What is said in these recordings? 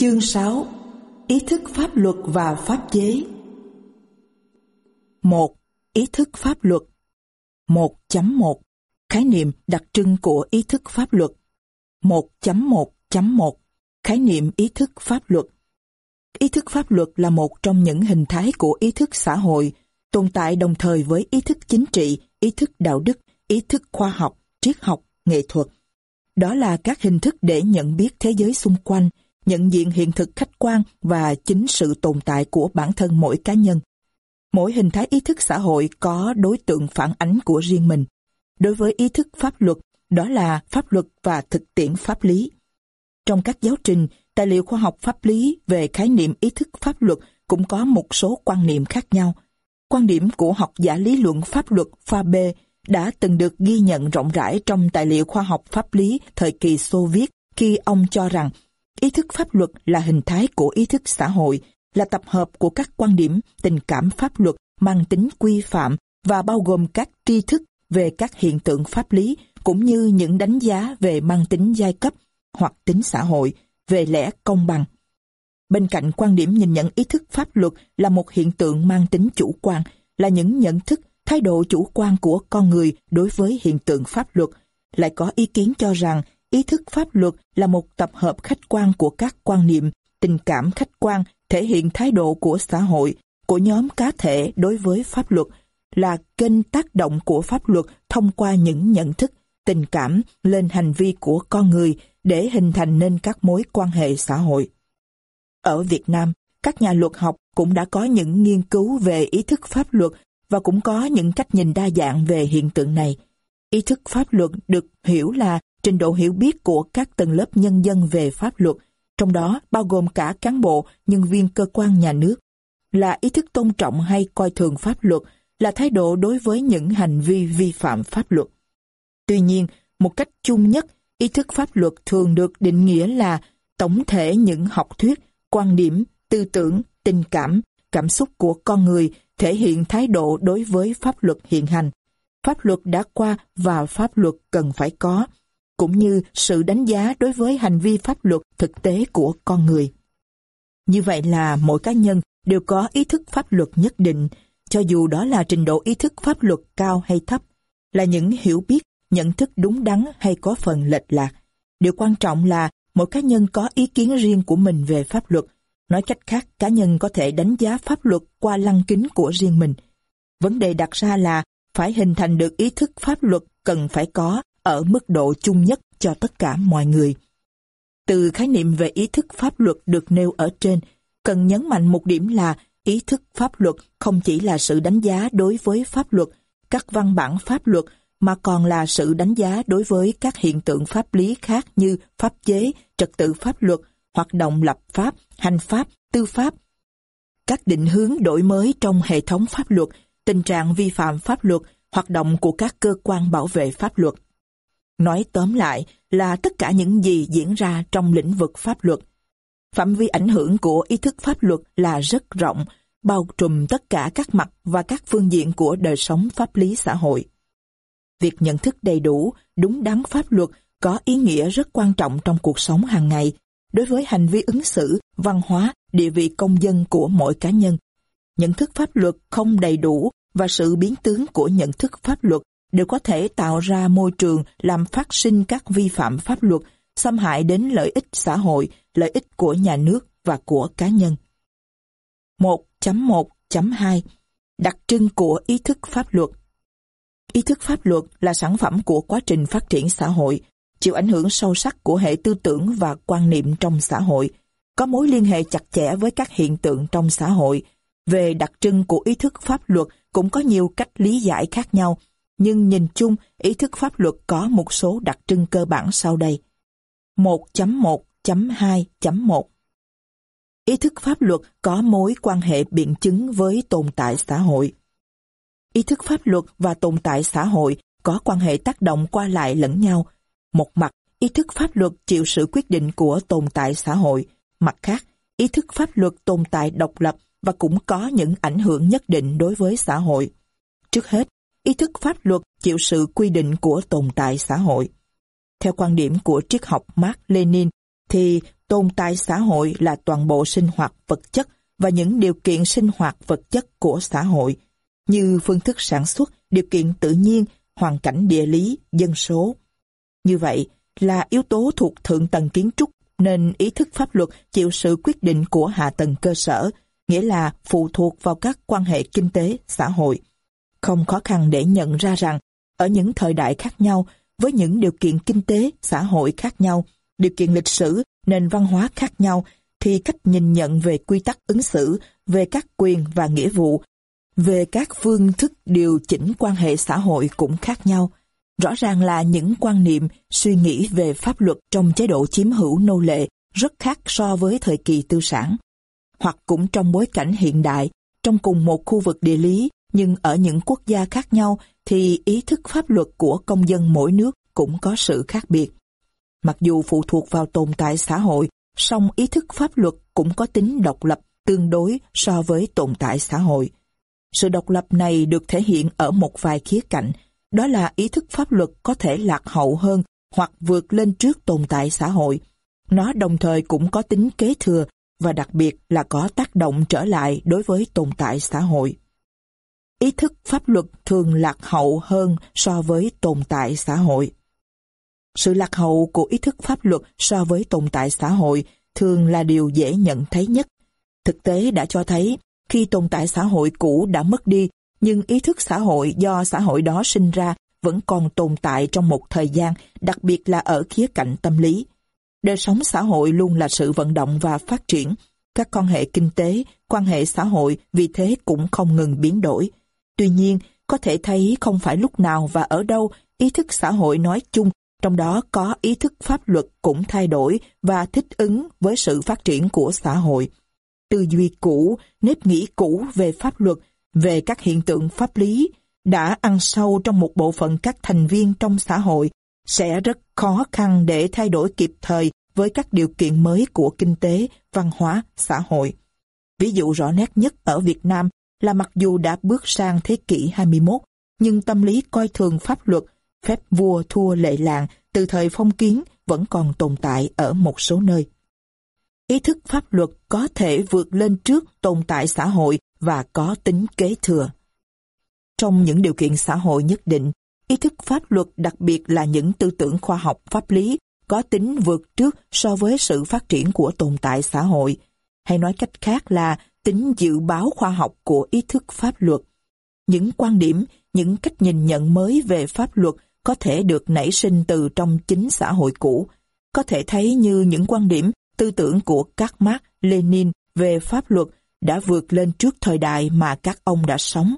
Chương 6 Ý thức pháp luật và pháp chế 1. Ý thức pháp luật 1.1 Khái niệm đặc trưng của ý thức pháp luật 1.1.1 Khái niệm ý thức pháp luật Ý thức pháp luật là một trong những hình thái của ý thức xã hội, tồn tại đồng thời với ý thức chính trị, ý thức đạo đức, ý thức khoa học, triết học, nghệ thuật. Đó là các hình thức để nhận biết thế giới xung quanh, nhận diện hiện thực khách quan và chính sự tồn tại của bản thân mỗi cá nhân. Mỗi hình thái ý thức xã hội có đối tượng phản ánh của riêng mình. Đối với ý thức pháp luật, đó là pháp luật và thực tiễn pháp lý. Trong các giáo trình, tài liệu khoa học pháp lý về khái niệm ý thức pháp luật cũng có một số quan niệm khác nhau. Quan điểm của học giả lý luận pháp luật Faber đã từng được ghi nhận rộng rãi trong tài liệu khoa học pháp lý thời kỳ Xô Viết khi ông cho rằng ý thức pháp luật là hình thái của ý thức xã hội, là tập hợp của các quan điểm, tình cảm pháp luật mang tính quy phạm và bao gồm các tri thức về các hiện tượng pháp lý cũng như những đánh giá về mang tính giai cấp hoặc tính xã hội, về lẽ công bằng. Bên cạnh quan điểm nhìn nhận ý thức pháp luật là một hiện tượng mang tính chủ quan, là những nhận thức, thái độ chủ quan của con người đối với hiện tượng pháp luật, lại có ý kiến cho rằng ý thức pháp luật là một tập hợp khách quan của các quan niệm, tình cảm khách quan thể hiện thái độ của xã hội, của nhóm cá thể đối với pháp luật, là kênh tác động của pháp luật thông qua những nhận thức, tình cảm lên hành vi của con người để hình thành nên các mối quan hệ xã hội. Ở Việt Nam, các nhà luật học cũng đã có những nghiên cứu về ý thức pháp luật và cũng có những cách nhìn đa dạng về hiện tượng này. Ý thức pháp luật được hiểu là trình độ hiểu biết của các tầng lớp nhân dân về pháp luật, trong đó bao gồm cả cán bộ, nhân viên cơ quan nhà nước, là ý thức tôn trọng hay coi thường pháp luật, là thái độ đối với những hành vi vi phạm pháp luật. Tuy nhiên, một cách chung nhất, ý thức pháp luật thường được định nghĩa là tổng thể những học thuyết, quan điểm, tư tưởng, tình cảm, cảm xúc của con người thể hiện thái độ đối với pháp luật hiện hành. Pháp luật đã qua và pháp luật cần phải có, cũng như sự đánh giá đối với hành vi pháp luật thực tế của con người. Như vậy là mỗi cá nhân đều có ý thức pháp luật nhất định, cho dù đó là trình độ ý thức pháp luật cao hay thấp, là những hiểu biết, nhận thức đúng đắn hay có phần lệch lạc. Điều quan trọng là mỗi cá nhân có ý kiến riêng của mình về pháp luật. Nói cách khác, cá nhân có thể đánh giá pháp luật qua lăng kính của riêng mình. Vấn đề đặt ra là phải hình thành được ý thức pháp luật cần phải có ở mức độ chung nhất cho tất cả mọi người. Từ khái niệm về ý thức pháp luật được nêu ở trên, cần nhấn mạnh một điểm là ý thức pháp luật không chỉ là sự đánh giá đối với pháp luật, các văn bản pháp luật, mà còn là sự đánh giá đối với các hiện tượng pháp lý khác như pháp chế, trật tự pháp luật, hoạt động lập pháp, hành pháp, tư pháp. Các định hướng đổi mới trong hệ thống pháp luật, tình trạng vi phạm pháp luật, hoạt động của các cơ quan bảo vệ pháp luật. Nói tóm lại là tất cả những gì diễn ra trong lĩnh vực pháp luật. Phạm vi ảnh hưởng của ý thức pháp luật là rất rộng, bao trùm tất cả các mặt và các phương diện của đời sống pháp lý xã hội. Việc nhận thức đầy đủ, đúng đắn pháp luật có ý nghĩa rất quan trọng trong cuộc sống hàng ngày, đối với hành vi ứng xử, văn hóa, địa vị công dân của mỗi cá nhân. Nhận thức pháp luật không đầy đủ và sự biến tướng của nhận thức pháp luật đều có thể tạo ra môi trường làm phát sinh các vi phạm pháp luật, xâm hại đến lợi ích xã hội, lợi ích của nhà nước và của cá nhân. 1.1.2 Đặc trưng của ý thức pháp luật Ý thức pháp luật là sản phẩm của quá trình phát triển xã hội, chịu ảnh hưởng sâu sắc của hệ tư tưởng và quan niệm trong xã hội, có mối liên hệ chặt chẽ với các hiện tượng trong xã hội. Về đặc trưng của ý thức pháp luật cũng có nhiều cách lý giải khác nhau, nhưng nhìn chung ý thức pháp luật có một số đặc trưng cơ bản sau đây. 1.1.2.1 Ý thức pháp luật có mối quan hệ biện chứng với tồn tại xã hội. Ý thức pháp luật và tồn tại xã hội có quan hệ tác động qua lại lẫn nhau. Một mặt, ý thức pháp luật chịu sự quyết định của tồn tại xã hội. Mặt khác, ý thức pháp luật tồn tại độc lập và cũng có những ảnh hưởng nhất định đối với xã hội. Trước hết, ý thức pháp luật chịu sự quy định của tồn tại xã hội. Theo quan điểm của triết học Mark Lenin, thì tồn tại xã hội là toàn bộ sinh hoạt vật chất và những điều kiện sinh hoạt vật chất của xã hội, như phương thức sản xuất, điều kiện tự nhiên, hoàn cảnh địa lý, dân số. Như vậy là yếu tố thuộc thượng tầng kiến trúc nên ý thức pháp luật chịu sự quyết định của hạ tầng cơ sở, nghĩa là phụ thuộc vào các quan hệ kinh tế, xã hội. Không khó khăn để nhận ra rằng, ở những thời đại khác nhau, với những điều kiện kinh tế, xã hội khác nhau, điều kiện lịch sử, nền văn hóa khác nhau, thì cách nhìn nhận về quy tắc ứng xử, về các quyền và nghĩa vụ, về các phương thức điều chỉnh quan hệ xã hội cũng khác nhau. Rõ ràng là những quan niệm, suy nghĩ về pháp luật trong chế độ chiếm hữu nô lệ rất khác so với thời kỳ tư sản. Hoặc cũng trong bối cảnh hiện đại, trong cùng một khu vực địa lý, nhưng ở những quốc gia khác nhau thì ý thức pháp luật của công dân mỗi nước cũng có sự khác biệt. Mặc dù phụ thuộc vào tồn tại xã hội, song ý thức pháp luật cũng có tính độc lập tương đối so với tồn tại xã hội. Sự độc lập này được thể hiện ở một vài khía cạnh, đó là ý thức pháp luật có thể lạc hậu hơn hoặc vượt lên trước tồn tại xã hội. Nó đồng thời cũng có tính kế thừa và đặc biệt là có tác động trở lại đối với tồn tại xã hội. Ý thức pháp luật thường lạc hậu hơn so với tồn tại xã hội. Sự lạc hậu của ý thức pháp luật so với tồn tại xã hội thường là điều dễ nhận thấy nhất. Thực tế đã cho thấy khi tồn tại xã hội cũ đã mất đi nhưng ý thức xã hội do xã hội đó sinh ra vẫn còn tồn tại trong một thời gian, đặc biệt là ở khía cạnh tâm lý. Đời sống xã hội luôn là sự vận động và phát triển. Các quan hệ kinh tế, quan hệ xã hội vì thế cũng không ngừng biến đổi. Tuy nhiên, có thể thấy không phải lúc nào và ở đâu ý thức xã hội nói chung, trong đó có ý thức pháp luật cũng thay đổi và thích ứng với sự phát triển của xã hội. Tư duy cũ, nếp nghĩ cũ về pháp luật về các hiện tượng pháp lý đã ăn sâu trong một bộ phận các thành viên trong xã hội sẽ rất khó khăn để thay đổi kịp thời với các điều kiện mới của kinh tế, văn hóa, xã hội. Ví dụ rõ nét nhất ở Việt Nam là mặc dù đã bước sang thế kỷ 21, nhưng tâm lý coi thường pháp luật, phép vua thua lệ làng từ thời phong kiến vẫn còn tồn tại ở một số nơi. Ý thức pháp luật có thể vượt lên trước tồn tại xã hội và có tính kế thừa. Trong những điều kiện xã hội nhất định, ý thức pháp luật đặc biệt là những tư tưởng khoa học pháp lý có tính vượt trước so với sự phát triển của tồn tại xã hội, hay nói cách khác là tính dự báo khoa học của ý thức pháp luật. Những quan điểm, những cách nhìn nhận mới về pháp luật có thể được nảy sinh từ trong chính xã hội cũ, có thể thấy như những quan điểm, tư tưởng của các Marx, Lenin về pháp luật đã vượt lên trước thời đại mà các ông đã sống.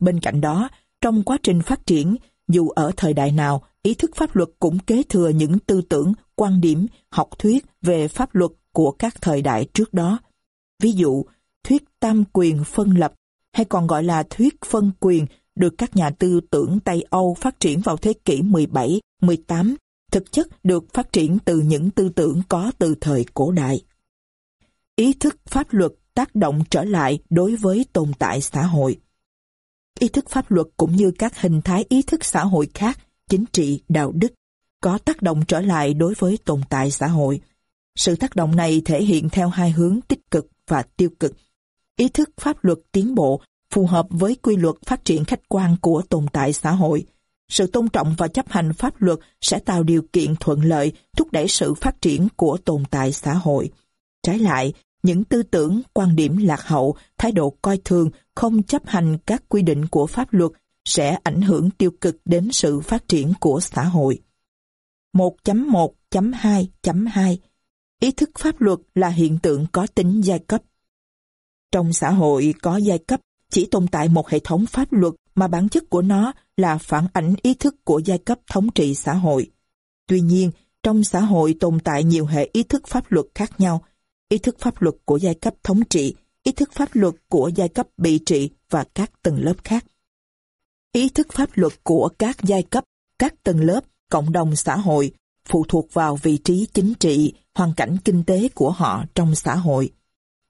Bên cạnh đó, trong quá trình phát triển, dù ở thời đại nào, ý thức pháp luật cũng kế thừa những tư tưởng, quan điểm, học thuyết về pháp luật của các thời đại trước đó. Ví dụ, thuyết tam quyền phân lập, hay còn gọi là thuyết phân quyền, được các nhà tư tưởng Tây Âu phát triển vào thế kỷ 17, 18, thực chất được phát triển từ những tư tưởng có từ thời cổ đại. Ý thức pháp luật tác động trở lại đối với tồn tại xã hội. Ý thức pháp luật cũng như các hình thái ý thức xã hội khác, chính trị, đạo đức, có tác động trở lại đối với tồn tại xã hội. Sự tác động này thể hiện theo hai hướng tích cực và tiêu cực. Ý thức pháp luật tiến bộ phù hợp với quy luật phát triển khách quan của tồn tại xã hội. Sự tôn trọng và chấp hành pháp luật sẽ tạo điều kiện thuận lợi thúc đẩy sự phát triển của tồn tại xã hội. Trái lại, những tư tưởng, quan điểm lạc hậu, thái độ coi thường, không chấp hành các quy định của pháp luật sẽ ảnh hưởng tiêu cực đến sự phát triển của xã hội. 1.1.2.2 Ý thức pháp luật là hiện tượng có tính giai cấp. Trong xã hội có giai cấp, chỉ tồn tại một hệ thống pháp luật mà bản chất của nó là phản ảnh ý thức của giai cấp thống trị xã hội. Tuy nhiên, trong xã hội tồn tại nhiều hệ ý thức pháp luật khác nhau, ý thức pháp luật của giai cấp thống trị, ý thức pháp luật của giai cấp bị trị và các tầng lớp khác. Ý thức pháp luật của các giai cấp, các tầng lớp, cộng đồng xã hội phụ thuộc vào vị trí chính trị, hoàn cảnh kinh tế của họ trong xã hội.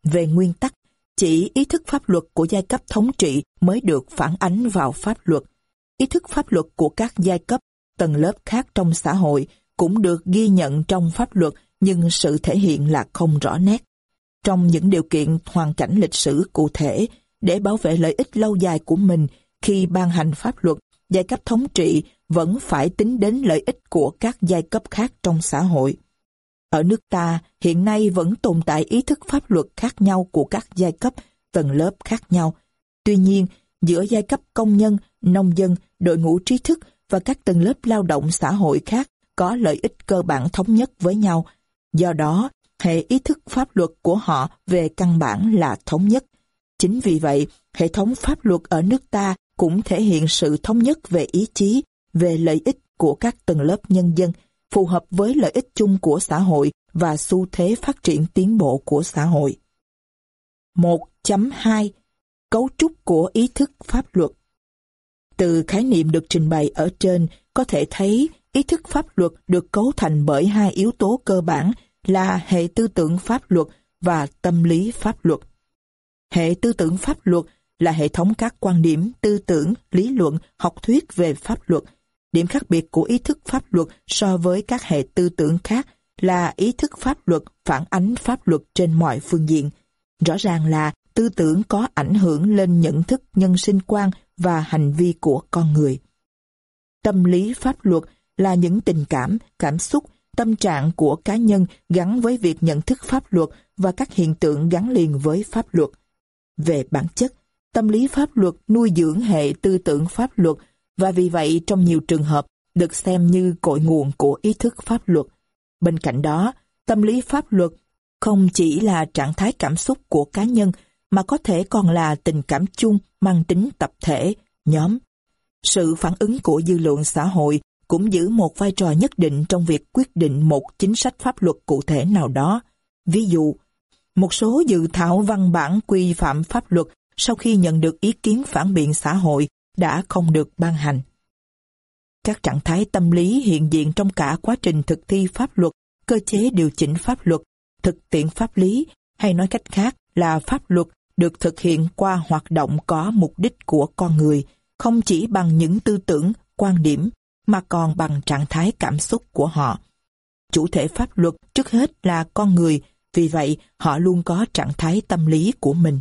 Về nguyên tắc, chỉ ý thức pháp luật của giai cấp thống trị mới được phản ánh vào pháp luật. Ý thức pháp luật của các giai cấp, tầng lớp khác trong xã hội cũng được ghi nhận trong pháp luật nhưng sự thể hiện là không rõ nét. Trong những điều kiện hoàn cảnh lịch sử cụ thể, để bảo vệ lợi ích lâu dài của mình khi ban hành pháp luật, giai cấp thống trị vẫn phải tính đến lợi ích của các giai cấp khác trong xã hội. Ở nước ta, hiện nay vẫn tồn tại ý thức pháp luật khác nhau của các giai cấp, tầng lớp khác nhau. Tuy nhiên, giữa giai cấp công nhân, nông dân, đội ngũ trí thức và các tầng lớp lao động xã hội khác có lợi ích cơ bản thống nhất với nhau. Do đó, hệ ý thức pháp luật của họ về căn bản là thống nhất. Chính vì vậy, hệ thống pháp luật ở nước ta cũng thể hiện sự thống nhất về ý chí, về lợi ích của các tầng lớp nhân dân, phù hợp với lợi ích chung của xã hội và xu thế phát triển tiến bộ của xã hội. 1.2 Cấu trúc của ý thức pháp luật Từ khái niệm được trình bày ở trên, có thể thấy ý thức pháp luật được cấu thành bởi hai yếu tố cơ bản là hệ tư tưởng pháp luật và tâm lý pháp luật. Hệ tư tưởng pháp luật là hệ thống các quan điểm, tư tưởng, lý luận, học thuyết về pháp luật. Điểm khác biệt của ý thức pháp luật so với các hệ tư tưởng khác là ý thức pháp luật phản ánh pháp luật trên mọi phương diện. Rõ ràng là tư tưởng có ảnh hưởng lên nhận thức nhân sinh quan và hành vi của con người. Tâm lý pháp luật là những tình cảm, cảm xúc, tâm trạng của cá nhân gắn với việc nhận thức pháp luật và các hiện tượng gắn liền với pháp luật. Về bản chất, tâm lý pháp luật nuôi dưỡng hệ tư tưởng pháp luật và vì vậy trong nhiều trường hợp được xem như cội nguồn của ý thức pháp luật. Bên cạnh đó, tâm lý pháp luật không chỉ là trạng thái cảm xúc của cá nhân mà có thể còn là tình cảm chung mang tính tập thể, nhóm. Sự phản ứng của dư luận xã hội cũng giữ một vai trò nhất định trong việc quyết định một chính sách pháp luật cụ thể nào đó. Ví dụ, một số dự thảo văn bản quy phạm pháp luật sau khi nhận được ý kiến phản biện xã hội đã không được ban hành. Các trạng thái tâm lý hiện diện trong cả quá trình thực thi pháp luật, cơ chế điều chỉnh pháp luật, thực tiễn pháp lý, hay nói cách khác là pháp luật được thực hiện qua hoạt động có mục đích của con người, không chỉ bằng những tư tưởng, quan điểm, mà còn bằng trạng thái cảm xúc của họ. Chủ thể pháp luật trước hết là con người, vì vậy họ luôn có trạng thái tâm lý của mình.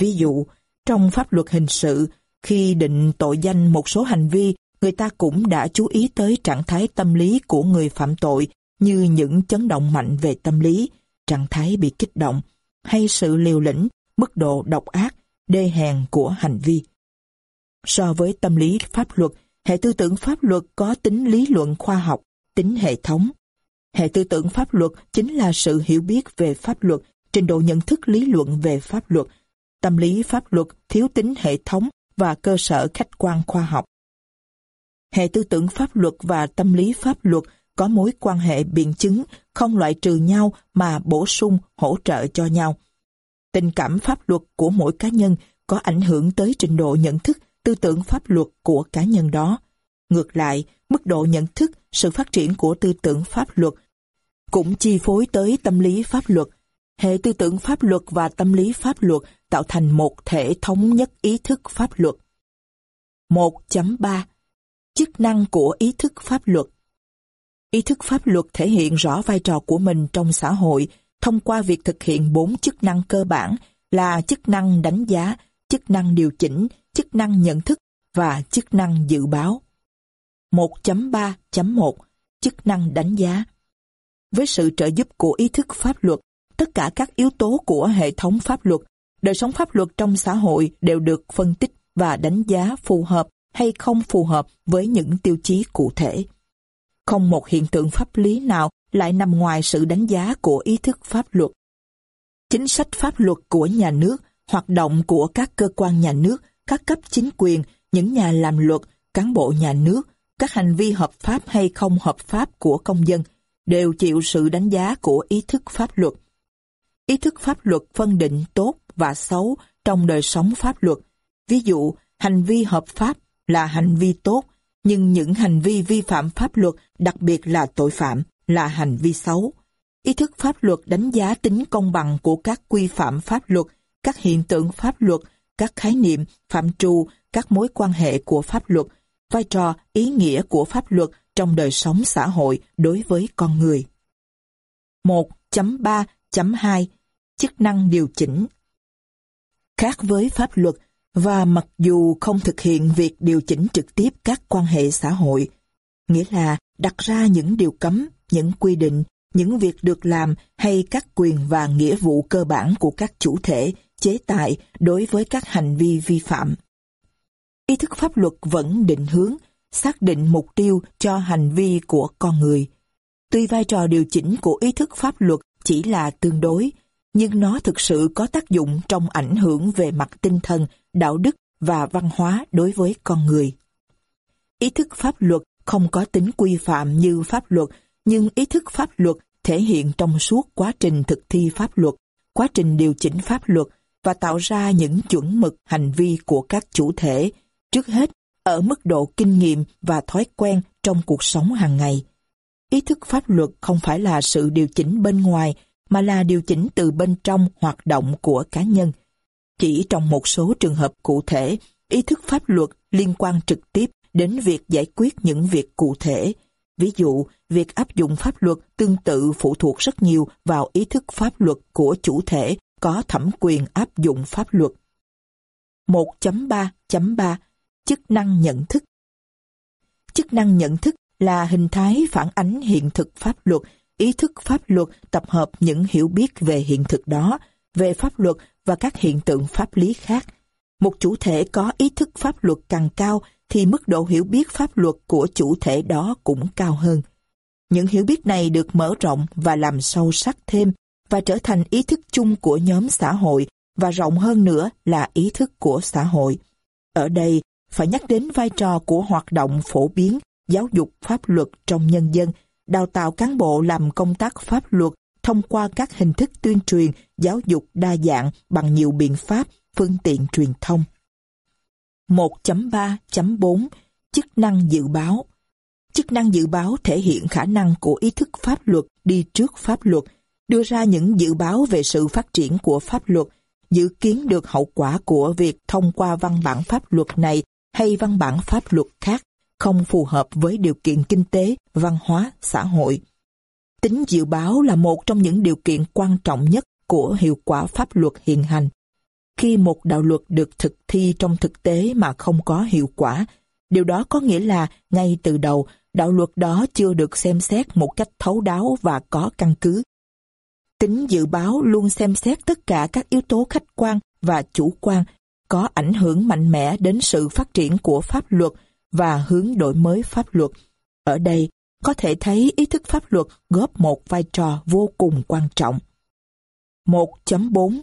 Ví dụ, trong pháp luật hình sự, khi định tội danh một số hành vi, người ta cũng đã chú ý tới trạng thái tâm lý của người phạm tội như những chấn động mạnh về tâm lý, trạng thái bị kích động, hay sự liều lĩnh, mức độ độc ác, đê hèn của hành vi. So với tâm lý pháp luật, hệ tư tưởng pháp luật có tính lý luận khoa học, tính hệ thống. Hệ tư tưởng pháp luật chính là sự hiểu biết về pháp luật, trình độ nhận thức lý luận về pháp luật, tâm lý pháp luật thiếu tính hệ thống và cơ sở khách quan khoa học. Hệ tư tưởng pháp luật và tâm lý pháp luật có mối quan hệ biện chứng, không loại trừ nhau mà bổ sung, hỗ trợ cho nhau. Tình cảm pháp luật của mỗi cá nhân có ảnh hưởng tới trình độ nhận thức, tư tưởng pháp luật của cá nhân đó. Ngược lại, mức độ nhận thức, sự phát triển của tư tưởng pháp luật cũng chi phối tới tâm lý pháp luật. Hệ tư tưởng pháp luật và tâm lý pháp luật tạo thành một thể thống nhất ý thức pháp luật. 1.3 Chức năng của ý thức pháp luật Ý thức pháp luật thể hiện rõ vai trò của mình trong xã hội thông qua việc thực hiện bốn chức năng cơ bản là chức năng đánh giá, chức năng điều chỉnh, chức năng nhận thức và chức năng dự báo. 1.3.1 Chức năng đánh giá Với sự trợ giúp của ý thức pháp luật, tất cả các yếu tố của hệ thống pháp luật, đời sống pháp luật trong xã hội đều được phân tích và đánh giá phù hợp hay không phù hợp với những tiêu chí cụ thể. Không một hiện tượng pháp lý nào lại nằm ngoài sự đánh giá của ý thức pháp luật. Chính sách pháp luật của nhà nước, hoạt động của các cơ quan nhà nước, các cấp chính quyền, những nhà làm luật, cán bộ nhà nước, các hành vi hợp pháp hay không hợp pháp của công dân đều chịu sự đánh giá của ý thức pháp luật. Ý thức pháp luật phân định tốt và xấu trong đời sống pháp luật. Ví dụ, hành vi hợp pháp là hành vi tốt, nhưng những hành vi vi phạm pháp luật, đặc biệt là tội phạm, là hành vi xấu. Ý thức pháp luật đánh giá tính công bằng của các quy phạm pháp luật, các hiện tượng pháp luật, các khái niệm, phạm trù, các mối quan hệ của pháp luật, vai trò, ý nghĩa của pháp luật trong đời sống xã hội đối với con người. 1.3.2 Chức năng điều chỉnh Khác với pháp luật, và mặc dù không thực hiện việc điều chỉnh trực tiếp các quan hệ xã hội, nghĩa là đặt ra những điều cấm, những quy định, những việc được làm hay các quyền và nghĩa vụ cơ bản của các chủ thể, chế tài đối với các hành vi vi phạm. Ý thức pháp luật vẫn định hướng, xác định mục tiêu cho hành vi của con người. Tuy vai trò điều chỉnh của ý thức pháp luật chỉ là tương đối, nhưng nó thực sự có tác dụng trong ảnh hưởng về mặt tinh thần, đạo đức và văn hóa đối với con người. Ý thức pháp luật không có tính quy phạm như pháp luật, nhưng ý thức pháp luật thể hiện trong suốt quá trình thực thi pháp luật, quá trình điều chỉnh pháp luật và tạo ra những chuẩn mực hành vi của các chủ thể, trước hết ở mức độ kinh nghiệm và thói quen trong cuộc sống hàng ngày. Ý thức pháp luật không phải là sự điều chỉnh bên ngoài, mà là điều chỉnh từ bên trong hoạt động của cá nhân. Chỉ trong một số trường hợp cụ thể, ý thức pháp luật liên quan trực tiếp đến việc giải quyết những việc cụ thể. Ví dụ, việc áp dụng pháp luật tương tự phụ thuộc rất nhiều vào ý thức pháp luật của chủ thể có thẩm quyền áp dụng pháp luật. 1.3.3 Chức năng nhận thức Chức năng nhận thức là hình thái phản ánh hiện thực pháp luật ý thức pháp luật tập hợp những hiểu biết về hiện thực đó, về pháp luật và các hiện tượng pháp lý khác. Một chủ thể có ý thức pháp luật càng cao thì mức độ hiểu biết pháp luật của chủ thể đó cũng cao hơn. Những hiểu biết này được mở rộng và làm sâu sắc thêm và trở thành ý thức chung của nhóm xã hội và rộng hơn nữa là ý thức của xã hội. Ở đây, phải nhắc đến vai trò của hoạt động phổ biến, giáo dục pháp luật trong nhân dân đào tạo cán bộ làm công tác pháp luật thông qua các hình thức tuyên truyền, giáo dục đa dạng bằng nhiều biện pháp, phương tiện truyền thông. 1.3.4 Chức năng dự báo Chức năng dự báo thể hiện khả năng của ý thức pháp luật đi trước pháp luật, đưa ra những dự báo về sự phát triển của pháp luật, dự kiến được hậu quả của việc thông qua văn bản pháp luật này hay văn bản pháp luật khác không phù hợp với điều kiện kinh tế, văn hóa, xã hội. Tính dự báo là một trong những điều kiện quan trọng nhất của hiệu quả pháp luật hiện hành. Khi một đạo luật được thực thi trong thực tế mà không có hiệu quả, điều đó có nghĩa là ngay từ đầu đạo luật đó chưa được xem xét một cách thấu đáo và có căn cứ. Tính dự báo luôn xem xét tất cả các yếu tố khách quan và chủ quan có ảnh hưởng mạnh mẽ đến sự phát triển của pháp luật và hướng đổi mới pháp luật. Ở đây, có thể thấy ý thức pháp luật góp một vai trò vô cùng quan trọng. 1.4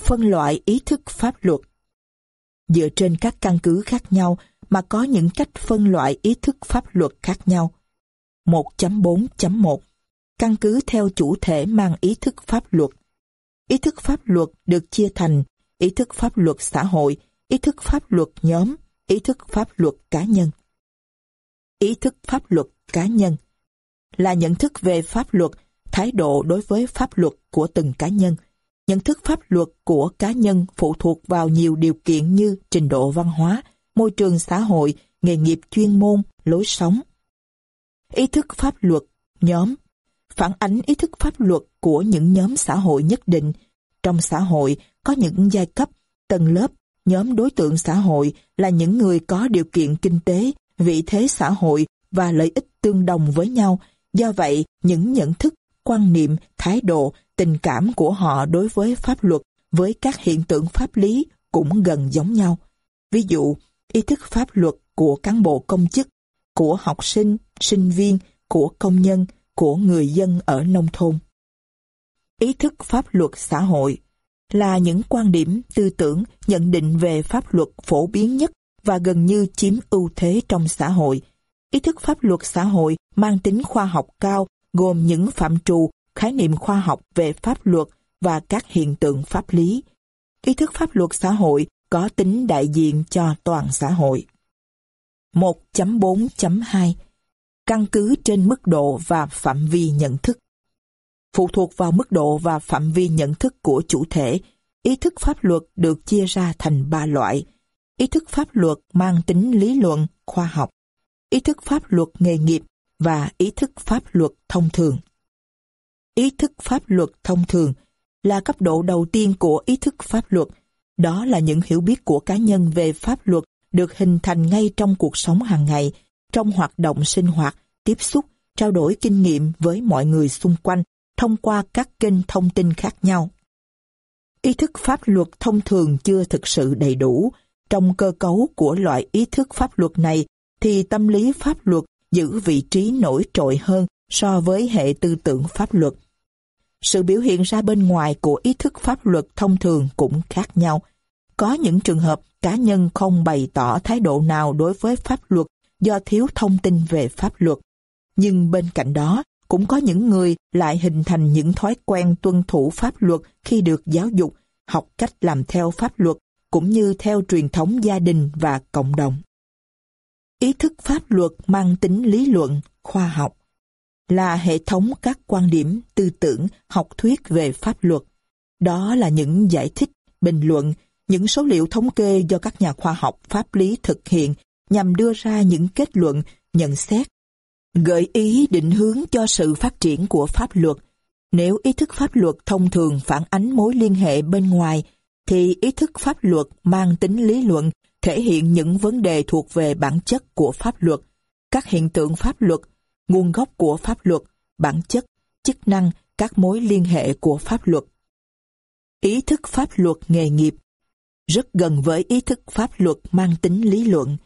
Phân loại ý thức pháp luật Dựa trên các căn cứ khác nhau mà có những cách phân loại ý thức pháp luật khác nhau. 1.4.1 Căn cứ theo chủ thể mang ý thức pháp luật. Ý thức pháp luật được chia thành ý thức pháp luật xã hội, ý thức pháp luật nhóm, ý thức pháp luật cá nhân. Ý thức pháp luật cá nhân là nhận thức về pháp luật, thái độ đối với pháp luật của từng cá nhân. Nhận thức pháp luật của cá nhân phụ thuộc vào nhiều điều kiện như trình độ văn hóa, môi trường xã hội, nghề nghiệp chuyên môn, lối sống. Ý thức pháp luật, nhóm phản ánh ý thức pháp luật của những nhóm xã hội nhất định. Trong xã hội có những giai cấp, tầng lớp Nhóm đối tượng xã hội là những người có điều kiện kinh tế, vị thế xã hội và lợi ích tương đồng với nhau. Do vậy, những nhận thức, quan niệm, thái độ, tình cảm của họ đối với pháp luật, với các hiện tượng pháp lý cũng gần giống nhau. Ví dụ, ý thức pháp luật của cán bộ công chức, của học sinh, sinh viên, của công nhân, của người dân ở nông thôn. Ý thức pháp luật xã hội là những quan điểm, tư tưởng, nhận định về pháp luật phổ biến nhất và gần như chiếm ưu thế trong xã hội. Ý thức pháp luật xã hội mang tính khoa học cao, gồm những phạm trù, khái niệm khoa học về pháp luật và các hiện tượng pháp lý. Ý thức pháp luật xã hội có tính đại diện cho toàn xã hội. 1.4.2 Căn cứ trên mức độ và phạm vi nhận thức phụ thuộc vào mức độ và phạm vi nhận thức của chủ thể. Ý thức pháp luật được chia ra thành ba loại. Ý thức pháp luật mang tính lý luận, khoa học, ý thức pháp luật nghề nghiệp và ý thức pháp luật thông thường. Ý thức pháp luật thông thường là cấp độ đầu tiên của ý thức pháp luật. Đó là những hiểu biết của cá nhân về pháp luật được hình thành ngay trong cuộc sống hàng ngày, trong hoạt động sinh hoạt, tiếp xúc, trao đổi kinh nghiệm với mọi người xung quanh thông qua các kênh thông tin khác nhau. Ý thức pháp luật thông thường chưa thực sự đầy đủ. Trong cơ cấu của loại ý thức pháp luật này thì tâm lý pháp luật giữ vị trí nổi trội hơn so với hệ tư tưởng pháp luật. Sự biểu hiện ra bên ngoài của ý thức pháp luật thông thường cũng khác nhau. Có những trường hợp cá nhân không bày tỏ thái độ nào đối với pháp luật do thiếu thông tin về pháp luật. Nhưng bên cạnh đó, cũng có những người lại hình thành những thói quen tuân thủ pháp luật khi được giáo dục, học cách làm theo pháp luật, cũng như theo truyền thống gia đình và cộng đồng. Ý thức pháp luật mang tính lý luận, khoa học, là hệ thống các quan điểm, tư tưởng, học thuyết về pháp luật. Đó là những giải thích, bình luận, những số liệu thống kê do các nhà khoa học pháp lý thực hiện nhằm đưa ra những kết luận, nhận xét, gợi ý định hướng cho sự phát triển của pháp luật. Nếu ý thức pháp luật thông thường phản ánh mối liên hệ bên ngoài, thì ý thức pháp luật mang tính lý luận, thể hiện những vấn đề thuộc về bản chất của pháp luật, các hiện tượng pháp luật, nguồn gốc của pháp luật, bản chất, chức năng, các mối liên hệ của pháp luật. Ý thức pháp luật nghề nghiệp rất gần với ý thức pháp luật mang tính lý luận.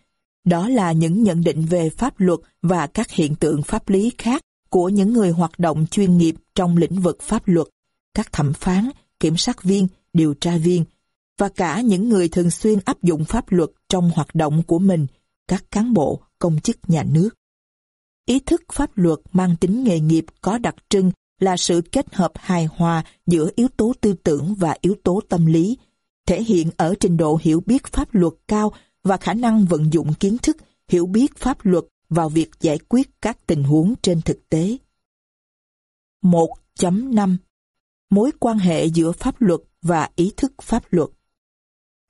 Đó là những nhận định về pháp luật và các hiện tượng pháp lý khác của những người hoạt động chuyên nghiệp trong lĩnh vực pháp luật, các thẩm phán, kiểm sát viên, điều tra viên, và cả những người thường xuyên áp dụng pháp luật trong hoạt động của mình, các cán bộ, công chức nhà nước. Ý thức pháp luật mang tính nghề nghiệp có đặc trưng là sự kết hợp hài hòa giữa yếu tố tư tưởng và yếu tố tâm lý, thể hiện ở trình độ hiểu biết pháp luật cao và khả năng vận dụng kiến thức, hiểu biết pháp luật vào việc giải quyết các tình huống trên thực tế. 1.5 Mối quan hệ giữa pháp luật và ý thức pháp luật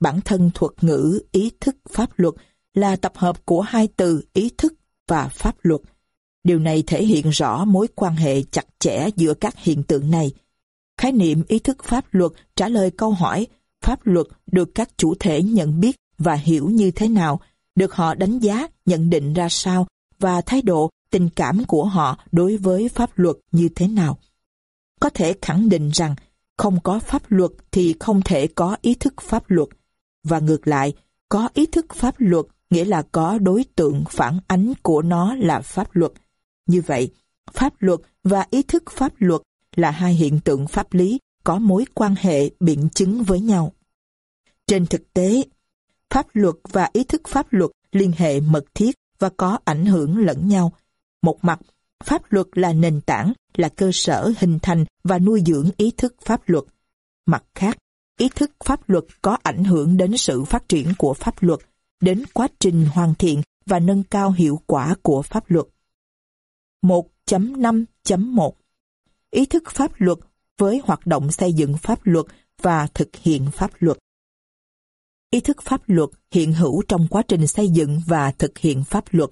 Bản thân thuật ngữ ý thức pháp luật là tập hợp của hai từ ý thức và pháp luật. Điều này thể hiện rõ mối quan hệ chặt chẽ giữa các hiện tượng này. Khái niệm ý thức pháp luật trả lời câu hỏi pháp luật được các chủ thể nhận biết và hiểu như thế nào, được họ đánh giá, nhận định ra sao và thái độ, tình cảm của họ đối với pháp luật như thế nào. Có thể khẳng định rằng không có pháp luật thì không thể có ý thức pháp luật. Và ngược lại, có ý thức pháp luật nghĩa là có đối tượng phản ánh của nó là pháp luật. Như vậy, pháp luật và ý thức pháp luật là hai hiện tượng pháp lý có mối quan hệ biện chứng với nhau. Trên thực tế, pháp luật và ý thức pháp luật liên hệ mật thiết và có ảnh hưởng lẫn nhau. Một mặt, pháp luật là nền tảng, là cơ sở hình thành và nuôi dưỡng ý thức pháp luật. Mặt khác, ý thức pháp luật có ảnh hưởng đến sự phát triển của pháp luật, đến quá trình hoàn thiện và nâng cao hiệu quả của pháp luật. 1.5.1 Ý thức pháp luật với hoạt động xây dựng pháp luật và thực hiện pháp luật. Ý thức pháp luật hiện hữu trong quá trình xây dựng và thực hiện pháp luật,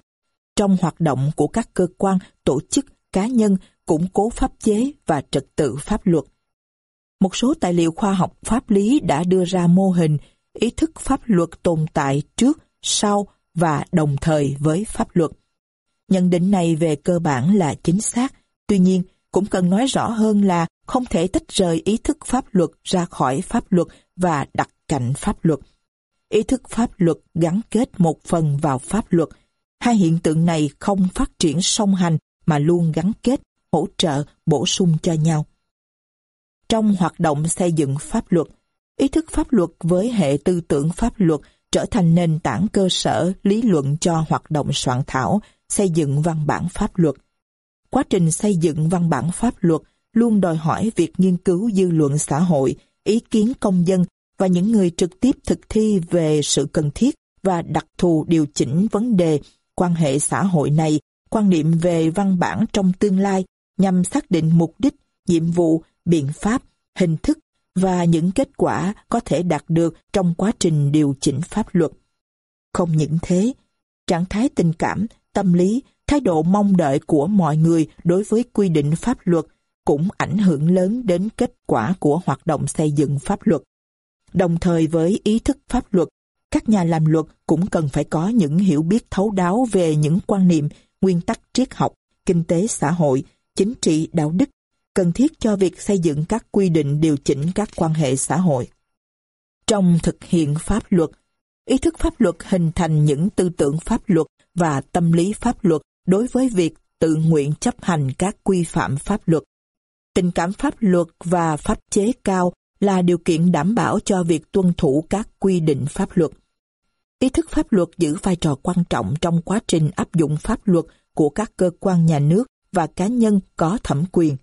trong hoạt động của các cơ quan, tổ chức, cá nhân, củng cố pháp chế và trật tự pháp luật. Một số tài liệu khoa học pháp lý đã đưa ra mô hình ý thức pháp luật tồn tại trước, sau và đồng thời với pháp luật. Nhận định này về cơ bản là chính xác, tuy nhiên cũng cần nói rõ hơn là không thể tách rời ý thức pháp luật ra khỏi pháp luật và đặt cạnh pháp luật. Ý thức pháp luật gắn kết một phần vào pháp luật. Hai hiện tượng này không phát triển song hành mà luôn gắn kết, hỗ trợ, bổ sung cho nhau. Trong hoạt động xây dựng pháp luật, ý thức pháp luật với hệ tư tưởng pháp luật trở thành nền tảng cơ sở lý luận cho hoạt động soạn thảo, xây dựng văn bản pháp luật. Quá trình xây dựng văn bản pháp luật luôn đòi hỏi việc nghiên cứu dư luận xã hội, ý kiến công dân và những người trực tiếp thực thi về sự cần thiết và đặc thù điều chỉnh vấn đề quan hệ xã hội này, quan niệm về văn bản trong tương lai nhằm xác định mục đích, nhiệm vụ, biện pháp, hình thức và những kết quả có thể đạt được trong quá trình điều chỉnh pháp luật. Không những thế, trạng thái tình cảm, tâm lý, thái độ mong đợi của mọi người đối với quy định pháp luật cũng ảnh hưởng lớn đến kết quả của hoạt động xây dựng pháp luật. Đồng thời với ý thức pháp luật, các nhà làm luật cũng cần phải có những hiểu biết thấu đáo về những quan niệm, nguyên tắc triết học, kinh tế xã hội, chính trị đạo đức, cần thiết cho việc xây dựng các quy định điều chỉnh các quan hệ xã hội. Trong thực hiện pháp luật, ý thức pháp luật hình thành những tư tưởng pháp luật và tâm lý pháp luật đối với việc tự nguyện chấp hành các quy phạm pháp luật. Tình cảm pháp luật và pháp chế cao là điều kiện đảm bảo cho việc tuân thủ các quy định pháp luật. Ý thức pháp luật giữ vai trò quan trọng trong quá trình áp dụng pháp luật của các cơ quan nhà nước và cá nhân có thẩm quyền.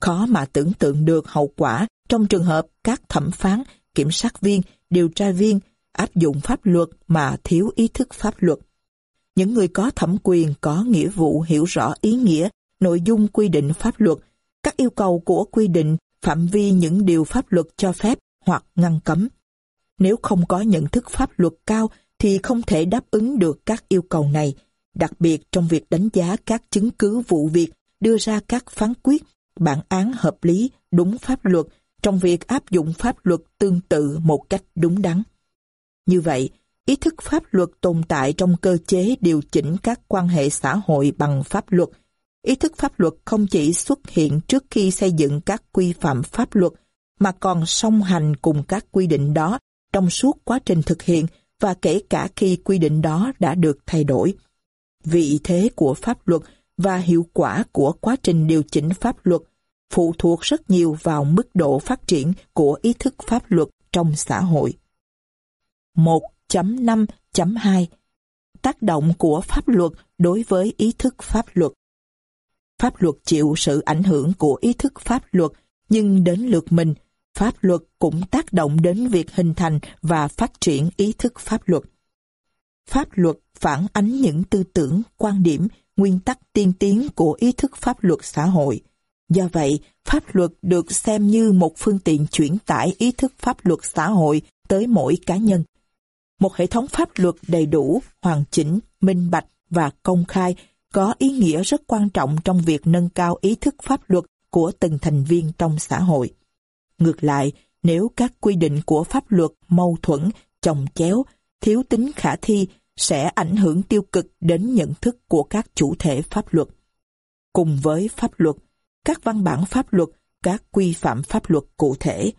Khó mà tưởng tượng được hậu quả trong trường hợp các thẩm phán, kiểm sát viên, điều tra viên áp dụng pháp luật mà thiếu ý thức pháp luật. Những người có thẩm quyền có nghĩa vụ hiểu rõ ý nghĩa, nội dung quy định pháp luật, các yêu cầu của quy định, phạm vi những điều pháp luật cho phép hoặc ngăn cấm. Nếu không có nhận thức pháp luật cao thì không thể đáp ứng được các yêu cầu này, đặc biệt trong việc đánh giá các chứng cứ vụ việc, đưa ra các phán quyết, bản án hợp lý, đúng pháp luật, trong việc áp dụng pháp luật tương tự một cách đúng đắn. Như vậy, ý thức pháp luật tồn tại trong cơ chế điều chỉnh các quan hệ xã hội bằng pháp luật. Ý thức pháp luật không chỉ xuất hiện trước khi xây dựng các quy phạm pháp luật, mà còn song hành cùng các quy định đó trong suốt quá trình thực hiện và kể cả khi quy định đó đã được thay đổi. Vị thế của pháp luật và hiệu quả của quá trình điều chỉnh pháp luật phụ thuộc rất nhiều vào mức độ phát triển của ý thức pháp luật trong xã hội. 1.5.2 Tác động của pháp luật đối với ý thức pháp luật Pháp luật chịu sự ảnh hưởng của ý thức pháp luật, nhưng đến lượt mình, pháp luật cũng tác động đến việc hình thành và phát triển ý thức pháp luật. Pháp luật phản ánh những tư tưởng, quan điểm, nguyên tắc tiên tiến của ý thức pháp luật xã hội. Do vậy, pháp luật được xem như một phương tiện chuyển tải ý thức pháp luật xã hội tới mỗi cá nhân. Một hệ thống pháp luật đầy đủ, hoàn chỉnh, minh bạch và công khai có ý nghĩa rất quan trọng trong việc nâng cao ý thức pháp luật của từng thành viên trong xã hội. Ngược lại, nếu các quy định của pháp luật mâu thuẫn, chồng chéo, thiếu tính khả thi sẽ ảnh hưởng tiêu cực đến nhận thức của các chủ thể pháp luật. Cùng với pháp luật, các văn bản pháp luật, các quy phạm pháp luật cụ thể,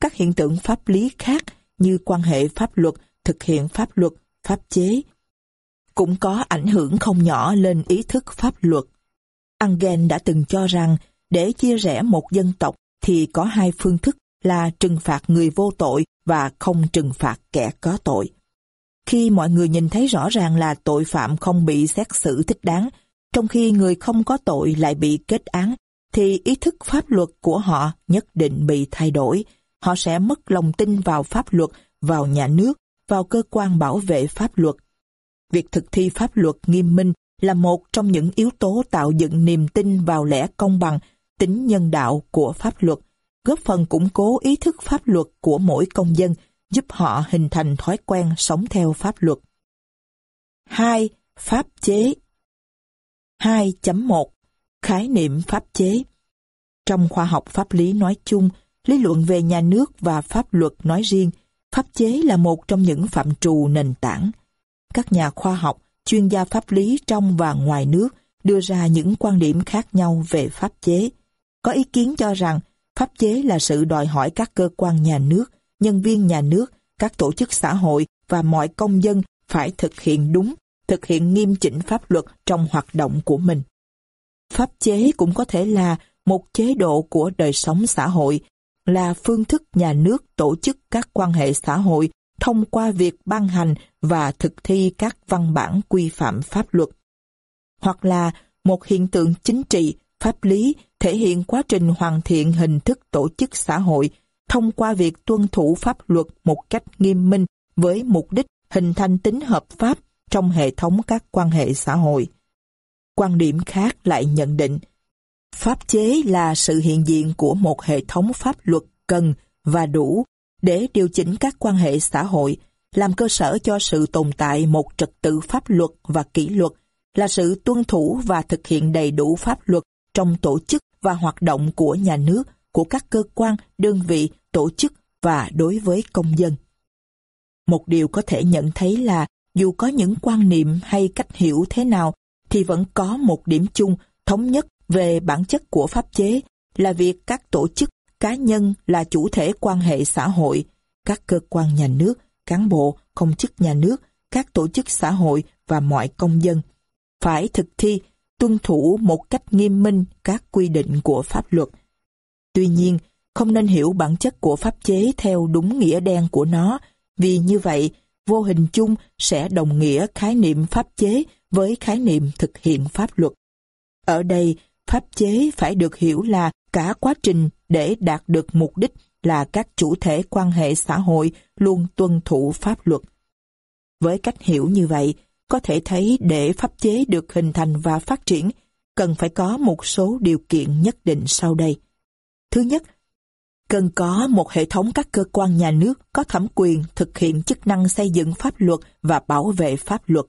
các hiện tượng pháp lý khác như quan hệ pháp luật, thực hiện pháp luật, pháp chế, cũng có ảnh hưởng không nhỏ lên ý thức pháp luật. Engel đã từng cho rằng để chia rẽ một dân tộc thì có hai phương thức là trừng phạt người vô tội và không trừng phạt kẻ có tội. Khi mọi người nhìn thấy rõ ràng là tội phạm không bị xét xử thích đáng, trong khi người không có tội lại bị kết án, thì ý thức pháp luật của họ nhất định bị thay đổi. Họ sẽ mất lòng tin vào pháp luật, vào nhà nước, vào cơ quan bảo vệ pháp luật. Việc thực thi pháp luật nghiêm minh là một trong những yếu tố tạo dựng niềm tin vào lẽ công bằng, tính nhân đạo của pháp luật, góp phần củng cố ý thức pháp luật của mỗi công dân, giúp họ hình thành thói quen sống theo pháp luật. 2. Pháp chế 2.1 Khái niệm pháp chế Trong khoa học pháp lý nói chung, lý luận về nhà nước và pháp luật nói riêng, pháp chế là một trong những phạm trù nền tảng. Các nhà khoa học, chuyên gia pháp lý trong và ngoài nước đưa ra những quan điểm khác nhau về pháp chế. Có ý kiến cho rằng pháp chế là sự đòi hỏi các cơ quan nhà nước, nhân viên nhà nước, các tổ chức xã hội và mọi công dân phải thực hiện đúng, thực hiện nghiêm chỉnh pháp luật trong hoạt động của mình. Pháp chế cũng có thể là một chế độ của đời sống xã hội, là phương thức nhà nước tổ chức các quan hệ xã hội thông qua việc ban hành và thực thi các văn bản quy phạm pháp luật. Hoặc là một hiện tượng chính trị, pháp lý thể hiện quá trình hoàn thiện hình thức tổ chức xã hội thông qua việc tuân thủ pháp luật một cách nghiêm minh với mục đích hình thành tính hợp pháp trong hệ thống các quan hệ xã hội. Quan điểm khác lại nhận định, pháp chế là sự hiện diện của một hệ thống pháp luật cần và đủ để điều chỉnh các quan hệ xã hội, làm cơ sở cho sự tồn tại một trật tự pháp luật và kỷ luật, là sự tuân thủ và thực hiện đầy đủ pháp luật trong tổ chức và hoạt động của nhà nước, của các cơ quan, đơn vị, tổ chức và đối với công dân. Một điều có thể nhận thấy là dù có những quan niệm hay cách hiểu thế nào thì vẫn có một điểm chung thống nhất về bản chất của pháp chế là việc các tổ chức, cá nhân là chủ thể quan hệ xã hội, các cơ quan nhà nước, cán bộ, công chức nhà nước, các tổ chức xã hội và mọi công dân phải thực thi, tuân thủ một cách nghiêm minh các quy định của pháp luật. Tuy nhiên, không nên hiểu bản chất của pháp chế theo đúng nghĩa đen của nó, vì như vậy, vô hình chung sẽ đồng nghĩa khái niệm pháp chế với khái niệm thực hiện pháp luật. Ở đây, pháp chế phải được hiểu là cả quá trình để đạt được mục đích là các chủ thể quan hệ xã hội luôn tuân thủ pháp luật. Với cách hiểu như vậy, có thể thấy để pháp chế được hình thành và phát triển, cần phải có một số điều kiện nhất định sau đây. Thứ nhất, cần có một hệ thống các cơ quan nhà nước có thẩm quyền thực hiện chức năng xây dựng pháp luật và bảo vệ pháp luật.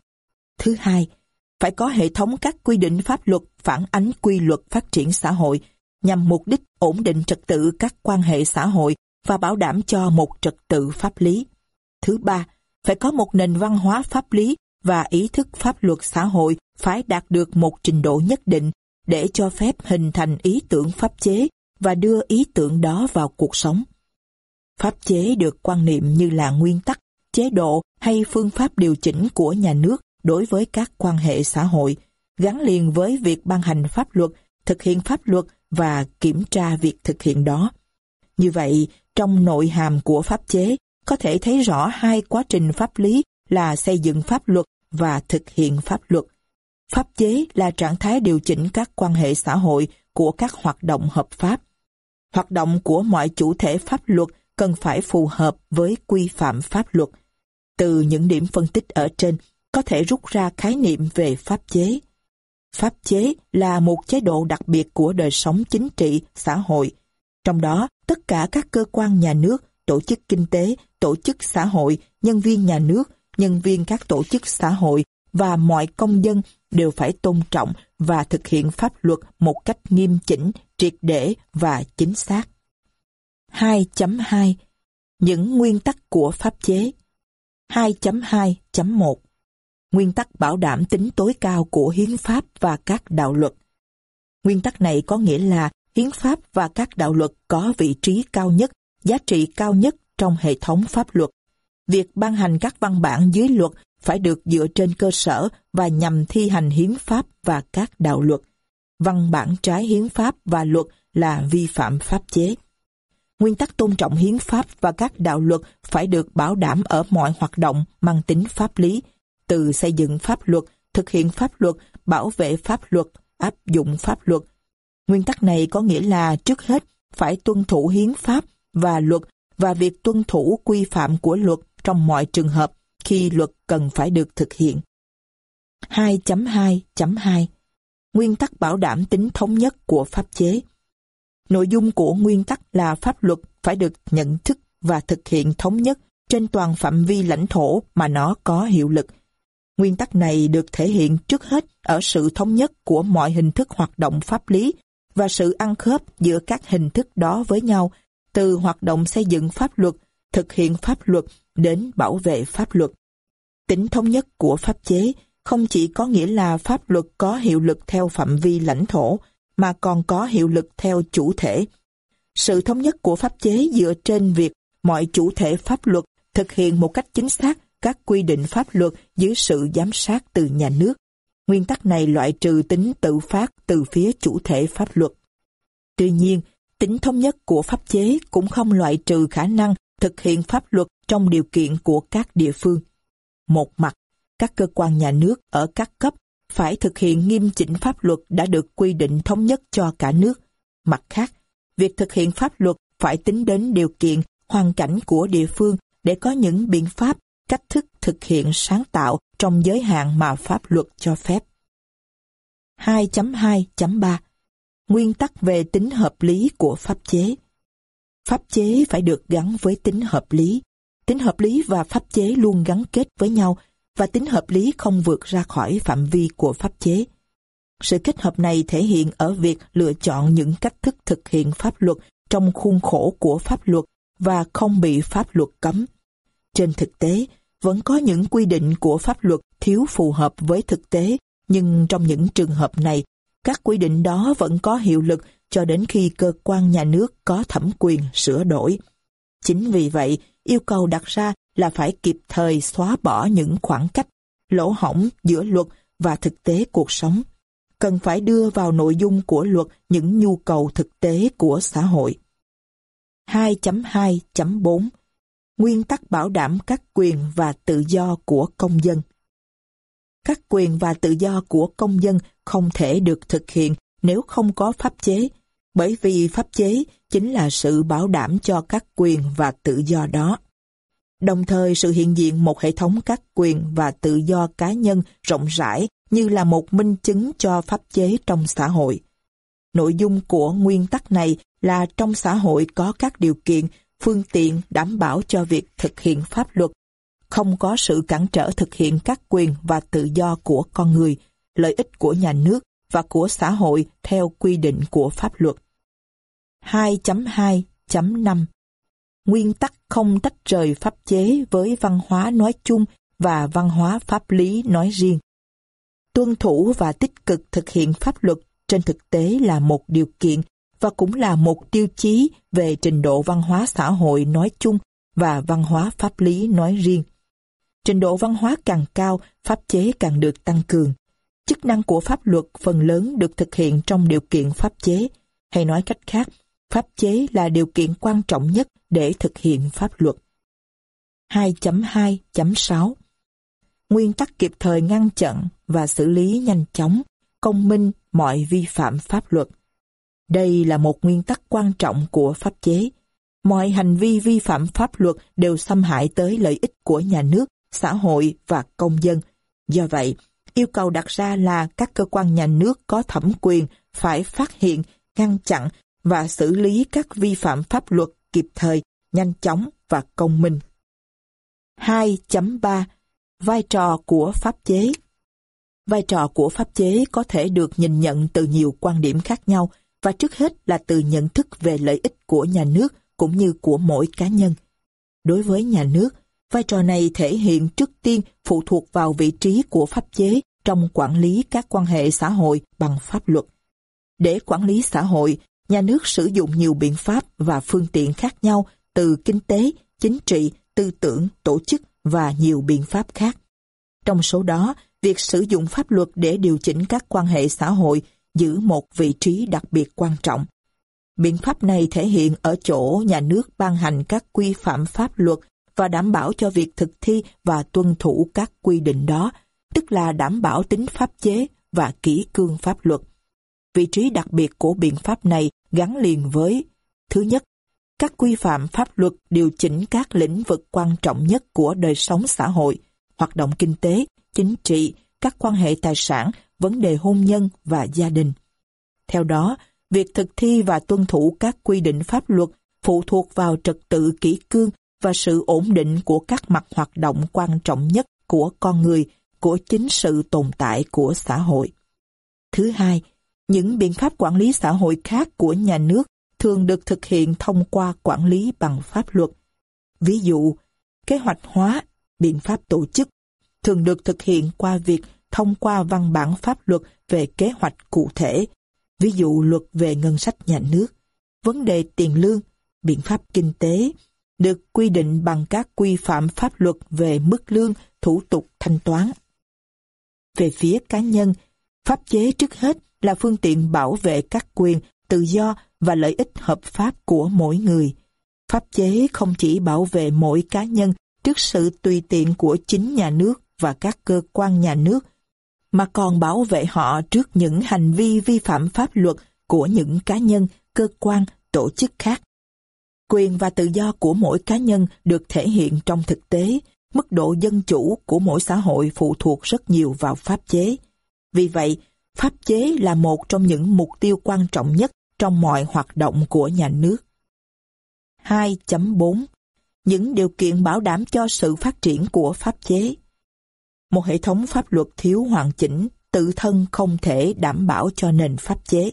Thứ hai, phải có hệ thống các quy định pháp luật phản ánh quy luật phát triển xã hội nhằm mục đích ổn định trật tự các quan hệ xã hội và bảo đảm cho một trật tự pháp lý. Thứ ba, phải có một nền văn hóa pháp lý và ý thức pháp luật xã hội phải đạt được một trình độ nhất định để cho phép hình thành ý tưởng pháp chế và đưa ý tưởng đó vào cuộc sống. Pháp chế được quan niệm như là nguyên tắc, chế độ hay phương pháp điều chỉnh của nhà nước đối với các quan hệ xã hội, gắn liền với việc ban hành pháp luật, thực hiện pháp luật và kiểm tra việc thực hiện đó. Như vậy, trong nội hàm của pháp chế, có thể thấy rõ hai quá trình pháp lý là xây dựng pháp luật và thực hiện pháp luật. Pháp chế là trạng thái điều chỉnh các quan hệ xã hội của các hoạt động hợp pháp. Hoạt động của mọi chủ thể pháp luật cần phải phù hợp với quy phạm pháp luật. Từ những điểm phân tích ở trên, có thể rút ra khái niệm về pháp chế. Pháp chế là một chế độ đặc biệt của đời sống chính trị, xã hội. Trong đó, tất cả các cơ quan nhà nước, tổ chức kinh tế, tổ chức xã hội, nhân viên nhà nước, nhân viên các tổ chức xã hội và mọi công dân đều phải tôn trọng và thực hiện pháp luật một cách nghiêm chỉnh, triệt để và chính xác. 2.2 Những nguyên tắc của pháp chế 2.2.1 Nguyên tắc bảo đảm tính tối cao của hiến pháp và các đạo luật Nguyên tắc này có nghĩa là hiến pháp và các đạo luật có vị trí cao nhất, giá trị cao nhất trong hệ thống pháp luật. Việc ban hành các văn bản dưới luật phải được dựa trên cơ sở và nhằm thi hành hiến pháp và các đạo luật. Văn bản trái hiến pháp và luật là vi phạm pháp chế. Nguyên tắc tôn trọng hiến pháp và các đạo luật phải được bảo đảm ở mọi hoạt động mang tính pháp lý, từ xây dựng pháp luật, thực hiện pháp luật, bảo vệ pháp luật, áp dụng pháp luật. Nguyên tắc này có nghĩa là trước hết phải tuân thủ hiến pháp và luật và việc tuân thủ quy phạm của luật trong mọi trường hợp khi luật cần phải được thực hiện. 2.2.2 Nguyên tắc bảo đảm tính thống nhất của pháp chế Nội dung của nguyên tắc là pháp luật phải được nhận thức và thực hiện thống nhất trên toàn phạm vi lãnh thổ mà nó có hiệu lực. Nguyên tắc này được thể hiện trước hết ở sự thống nhất của mọi hình thức hoạt động pháp lý và sự ăn khớp giữa các hình thức đó với nhau từ hoạt động xây dựng pháp luật, thực hiện pháp luật đến bảo vệ pháp luật. Tính thống nhất của pháp chế không chỉ có nghĩa là pháp luật có hiệu lực theo phạm vi lãnh thổ, mà còn có hiệu lực theo chủ thể. Sự thống nhất của pháp chế dựa trên việc mọi chủ thể pháp luật thực hiện một cách chính xác các quy định pháp luật dưới sự giám sát từ nhà nước. Nguyên tắc này loại trừ tính tự phát từ phía chủ thể pháp luật. Tuy nhiên, tính thống nhất của pháp chế cũng không loại trừ khả năng thực hiện pháp luật trong điều kiện của các địa phương. Một mặt, các cơ quan nhà nước ở các cấp phải thực hiện nghiêm chỉnh pháp luật đã được quy định thống nhất cho cả nước. Mặt khác, việc thực hiện pháp luật phải tính đến điều kiện, hoàn cảnh của địa phương để có những biện pháp, cách thức thực hiện sáng tạo trong giới hạn mà pháp luật cho phép. 2.2.3 Nguyên tắc về tính hợp lý của pháp chế Pháp chế phải được gắn với tính hợp lý. Tính hợp lý và pháp chế luôn gắn kết với nhau và tính hợp lý không vượt ra khỏi phạm vi của pháp chế. Sự kết hợp này thể hiện ở việc lựa chọn những cách thức thực hiện pháp luật trong khuôn khổ của pháp luật và không bị pháp luật cấm. Trên thực tế, vẫn có những quy định của pháp luật thiếu phù hợp với thực tế, nhưng trong những trường hợp này, các quy định đó vẫn có hiệu lực cho đến khi cơ quan nhà nước có thẩm quyền sửa đổi. Chính vì vậy, yêu cầu đặt ra là phải kịp thời xóa bỏ những khoảng cách, lỗ hổng giữa luật và thực tế cuộc sống. Cần phải đưa vào nội dung của luật những nhu cầu thực tế của xã hội. 2.2.4 Nguyên tắc bảo đảm các quyền và tự do của công dân Các quyền và tự do của công dân không thể được thực hiện nếu không có pháp chế, bởi vì pháp chế chính là sự bảo đảm cho các quyền và tự do đó. Đồng thời sự hiện diện một hệ thống các quyền và tự do cá nhân rộng rãi như là một minh chứng cho pháp chế trong xã hội. Nội dung của nguyên tắc này là trong xã hội có các điều kiện, phương tiện đảm bảo cho việc thực hiện pháp luật, không có sự cản trở thực hiện các quyền và tự do của con người, lợi ích của nhà nước và của xã hội theo quy định của pháp luật. 2.2.5 Nguyên tắc không tách rời pháp chế với văn hóa nói chung và văn hóa pháp lý nói riêng. Tuân thủ và tích cực thực hiện pháp luật trên thực tế là một điều kiện và cũng là một tiêu chí về trình độ văn hóa xã hội nói chung và văn hóa pháp lý nói riêng. Trình độ văn hóa càng cao, pháp chế càng được tăng cường. Chức năng của pháp luật phần lớn được thực hiện trong điều kiện pháp chế, hay nói cách khác, pháp chế là điều kiện quan trọng nhất để thực hiện pháp luật. 2.2.6 Nguyên tắc kịp thời ngăn chặn và xử lý nhanh chóng, công minh mọi vi phạm pháp luật. Đây là một nguyên tắc quan trọng của pháp chế. Mọi hành vi vi phạm pháp luật đều xâm hại tới lợi ích của nhà nước, xã hội và công dân. Do vậy, yêu cầu đặt ra là các cơ quan nhà nước có thẩm quyền phải phát hiện, ngăn chặn và xử lý các vi phạm pháp luật kịp thời, nhanh chóng và công minh. 2.3 Vai trò của pháp chế Vai trò của pháp chế có thể được nhìn nhận từ nhiều quan điểm khác nhau và trước hết là từ nhận thức về lợi ích của nhà nước cũng như của mỗi cá nhân. Đối với nhà nước, vai trò này thể hiện trước tiên phụ thuộc vào vị trí của pháp chế trong quản lý các quan hệ xã hội bằng pháp luật. Để quản lý xã hội, nhà nước sử dụng nhiều biện pháp và phương tiện khác nhau từ kinh tế, chính trị, tư tưởng, tổ chức và nhiều biện pháp khác. Trong số đó, việc sử dụng pháp luật để điều chỉnh các quan hệ xã hội giữ một vị trí đặc biệt quan trọng. Biện pháp này thể hiện ở chỗ nhà nước ban hành các quy phạm pháp luật và đảm bảo cho việc thực thi và tuân thủ các quy định đó, tức là đảm bảo tính pháp chế và kỹ cương pháp luật. Vị trí đặc biệt của biện pháp này gắn liền với Thứ nhất, các quy phạm pháp luật điều chỉnh các lĩnh vực quan trọng nhất của đời sống xã hội, hoạt động kinh tế, chính trị, các quan hệ tài sản, vấn đề hôn nhân và gia đình. Theo đó, việc thực thi và tuân thủ các quy định pháp luật phụ thuộc vào trật tự kỷ cương và sự ổn định của các mặt hoạt động quan trọng nhất của con người, của chính sự tồn tại của xã hội. Thứ hai, những biện pháp quản lý xã hội khác của nhà nước thường được thực hiện thông qua quản lý bằng pháp luật. Ví dụ, kế hoạch hóa, biện pháp tổ chức thường được thực hiện qua việc thông qua văn bản pháp luật về kế hoạch cụ thể, ví dụ luật về ngân sách nhà nước, vấn đề tiền lương, biện pháp kinh tế, được quy định bằng các quy phạm pháp luật về mức lương, thủ tục thanh toán. Về phía cá nhân, pháp chế trước hết là phương tiện bảo vệ các quyền, tự do và lợi ích hợp pháp của mỗi người. Pháp chế không chỉ bảo vệ mỗi cá nhân trước sự tùy tiện của chính nhà nước và các cơ quan nhà nước, mà còn bảo vệ họ trước những hành vi vi phạm pháp luật của những cá nhân, cơ quan, tổ chức khác. Quyền và tự do của mỗi cá nhân được thể hiện trong thực tế, mức độ dân chủ của mỗi xã hội phụ thuộc rất nhiều vào pháp chế. Vì vậy, pháp chế là một trong những mục tiêu quan trọng nhất trong mọi hoạt động của nhà nước. 2.4 Những điều kiện bảo đảm cho sự phát triển của pháp chế một hệ thống pháp luật thiếu hoàn chỉnh, tự thân không thể đảm bảo cho nền pháp chế.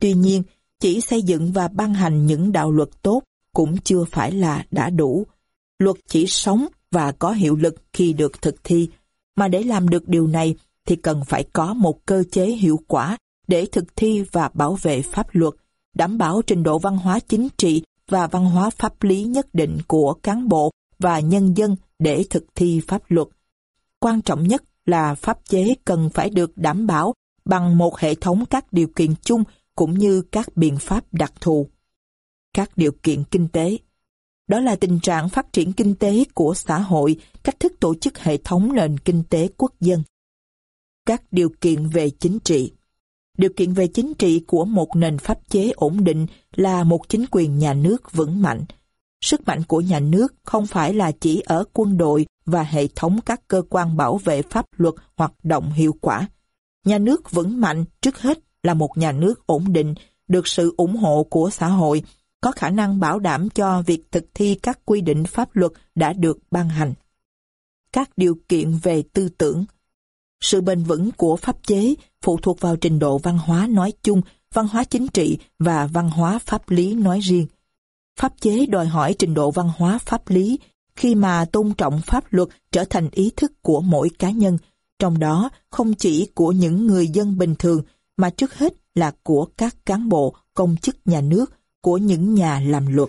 Tuy nhiên, chỉ xây dựng và ban hành những đạo luật tốt cũng chưa phải là đã đủ. Luật chỉ sống và có hiệu lực khi được thực thi, mà để làm được điều này thì cần phải có một cơ chế hiệu quả để thực thi và bảo vệ pháp luật, đảm bảo trình độ văn hóa chính trị và văn hóa pháp lý nhất định của cán bộ và nhân dân để thực thi pháp luật. Quan trọng nhất là pháp chế cần phải được đảm bảo bằng một hệ thống các điều kiện chung cũng như các biện pháp đặc thù. Các điều kiện kinh tế Đó là tình trạng phát triển kinh tế của xã hội, cách thức tổ chức hệ thống nền kinh tế quốc dân. Các điều kiện về chính trị Điều kiện về chính trị của một nền pháp chế ổn định là một chính quyền nhà nước vững mạnh. Sức mạnh của nhà nước không phải là chỉ ở quân đội và hệ thống các cơ quan bảo vệ pháp luật hoạt động hiệu quả. Nhà nước vững mạnh trước hết là một nhà nước ổn định, được sự ủng hộ của xã hội, có khả năng bảo đảm cho việc thực thi các quy định pháp luật đã được ban hành. Các điều kiện về tư tưởng Sự bền vững của pháp chế phụ thuộc vào trình độ văn hóa nói chung, văn hóa chính trị và văn hóa pháp lý nói riêng. Pháp chế đòi hỏi trình độ văn hóa pháp lý khi mà tôn trọng pháp luật trở thành ý thức của mỗi cá nhân, trong đó không chỉ của những người dân bình thường mà trước hết là của các cán bộ, công chức nhà nước, của những nhà làm luật.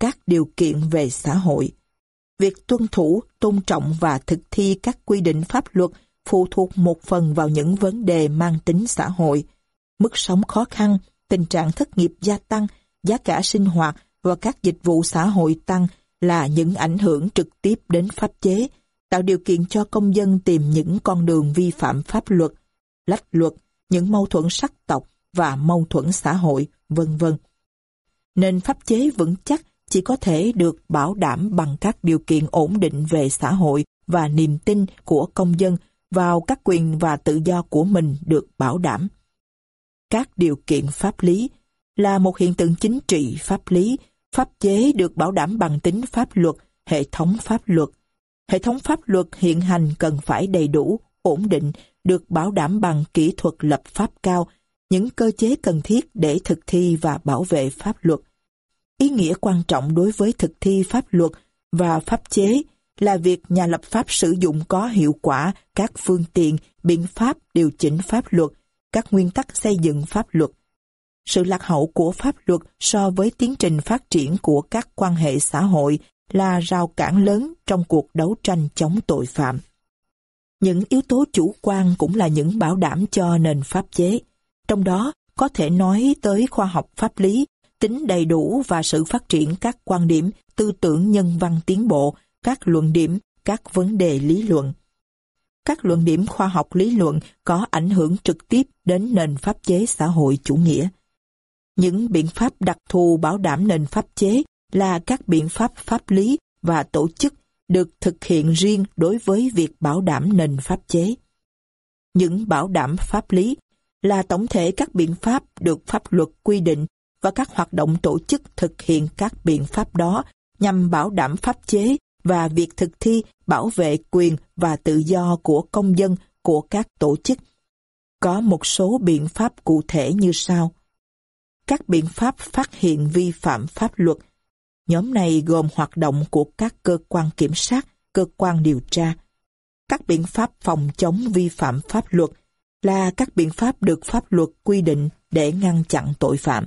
Các điều kiện về xã hội Việc tuân thủ, tôn trọng và thực thi các quy định pháp luật phụ thuộc một phần vào những vấn đề mang tính xã hội. Mức sống khó khăn, tình trạng thất nghiệp gia tăng, giá cả sinh hoạt và các dịch vụ xã hội tăng là những ảnh hưởng trực tiếp đến pháp chế, tạo điều kiện cho công dân tìm những con đường vi phạm pháp luật, lách luật, những mâu thuẫn sắc tộc và mâu thuẫn xã hội, vân vân. Nên pháp chế vững chắc chỉ có thể được bảo đảm bằng các điều kiện ổn định về xã hội và niềm tin của công dân vào các quyền và tự do của mình được bảo đảm. Các điều kiện pháp lý là một hiện tượng chính trị pháp lý, pháp chế được bảo đảm bằng tính pháp luật, hệ thống pháp luật. Hệ thống pháp luật hiện hành cần phải đầy đủ, ổn định, được bảo đảm bằng kỹ thuật lập pháp cao, những cơ chế cần thiết để thực thi và bảo vệ pháp luật. Ý nghĩa quan trọng đối với thực thi pháp luật và pháp chế là việc nhà lập pháp sử dụng có hiệu quả các phương tiện, biện pháp điều chỉnh pháp luật, các nguyên tắc xây dựng pháp luật. Sự lạc hậu của pháp luật so với tiến trình phát triển của các quan hệ xã hội là rào cản lớn trong cuộc đấu tranh chống tội phạm. Những yếu tố chủ quan cũng là những bảo đảm cho nền pháp chế. Trong đó có thể nói tới khoa học pháp lý, tính đầy đủ và sự phát triển các quan điểm, tư tưởng nhân văn tiến bộ, các luận điểm, các vấn đề lý luận. Các luận điểm khoa học lý luận có ảnh hưởng trực tiếp đến nền pháp chế xã hội chủ nghĩa. Những biện pháp đặc thù bảo đảm nền pháp chế là các biện pháp pháp lý và tổ chức được thực hiện riêng đối với việc bảo đảm nền pháp chế. Những bảo đảm pháp lý là tổng thể các biện pháp được pháp luật quy định và các hoạt động tổ chức thực hiện các biện pháp đó nhằm bảo đảm pháp chế và việc thực thi bảo vệ quyền và tự do của công dân của các tổ chức. Có một số biện pháp cụ thể như sau. Các biện pháp phát hiện vi phạm pháp luật. Nhóm này gồm hoạt động của các cơ quan kiểm sát, cơ quan điều tra. Các biện pháp phòng chống vi phạm pháp luật là các biện pháp được pháp luật quy định để ngăn chặn tội phạm.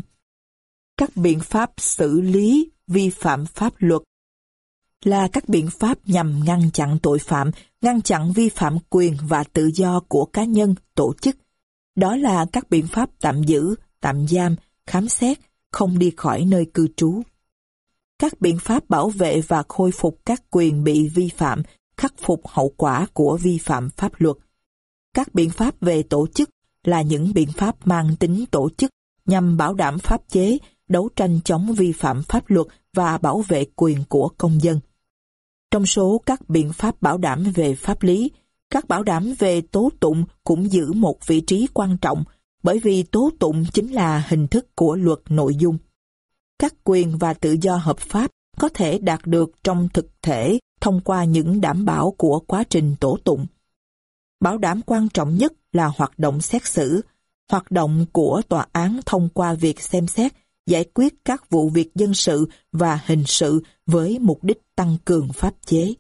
Các biện pháp xử lý vi phạm pháp luật là các biện pháp nhằm ngăn chặn tội phạm, ngăn chặn vi phạm quyền và tự do của cá nhân, tổ chức. Đó là các biện pháp tạm giữ, tạm giam, khám xét, không đi khỏi nơi cư trú. Các biện pháp bảo vệ và khôi phục các quyền bị vi phạm, khắc phục hậu quả của vi phạm pháp luật. Các biện pháp về tổ chức là những biện pháp mang tính tổ chức nhằm bảo đảm pháp chế, đấu tranh chống vi phạm pháp luật và bảo vệ quyền của công dân. Trong số các biện pháp bảo đảm về pháp lý, các bảo đảm về tố tụng cũng giữ một vị trí quan trọng bởi vì tố tụng chính là hình thức của luật nội dung. Các quyền và tự do hợp pháp có thể đạt được trong thực thể thông qua những đảm bảo của quá trình tố tụng. Bảo đảm quan trọng nhất là hoạt động xét xử. Hoạt động của tòa án thông qua việc xem xét, giải quyết các vụ việc dân sự và hình sự với mục đích tăng cường pháp chế.